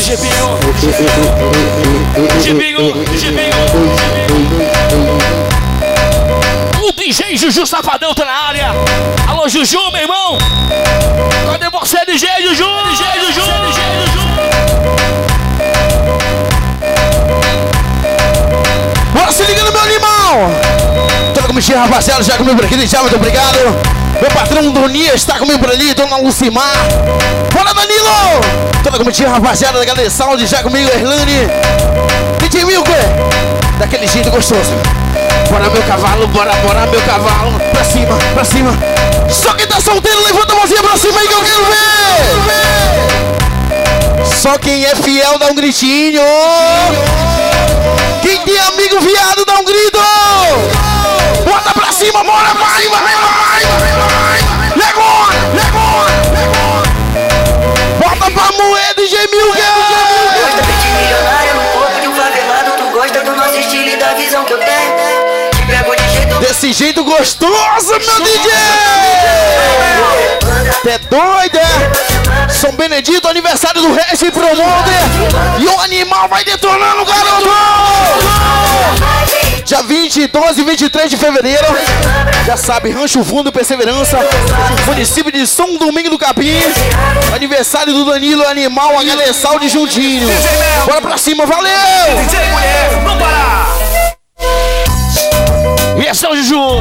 Gibinho, Gibinho, O DJ Juju Safadão tá na área. Alô, Juju, meu irmão. Cadê você, DJ Juju? DJ Juju, DJ Juju. Bora se ligando, meu animal! Toda comitiva, rapaziada, já comigo por aqui, já, muito obrigado. Meu patrão Donia está comigo por ali, Dona Lucimar. Bora, Danilo! Toda comitiva, rapaziada, da galera Sound, já comigo, Erlane. DJ Milker, daquele jeito gostoso. Bora, meu cavalo, bora, bora, meu cavalo. Pra cima, pra cima. Só quem tá solteiro, levanta a mãozinha pra cima aí que eu quero ver! Só quem é fiel dá um gritinho. Quem tem amigo viado dá um grito! Bota pra cima, bora, vai, visão que eu tenho Te pego de jeito Desse jeito gostoso, meu DJ! Cê doido, é? São Benedito, aniversário do Regis Promoter! E o animal vai detonando, garoto! Dia 20, 12 e 23 de fevereiro. Já sabe, Rancho Fundo Perseverança, município de São Domingo do Capim. Aniversário do Danilo Animal, Agalessal de Juntinho. Bora pra cima, valeu! DJ mulher, vamos parar. E esse é o Juju.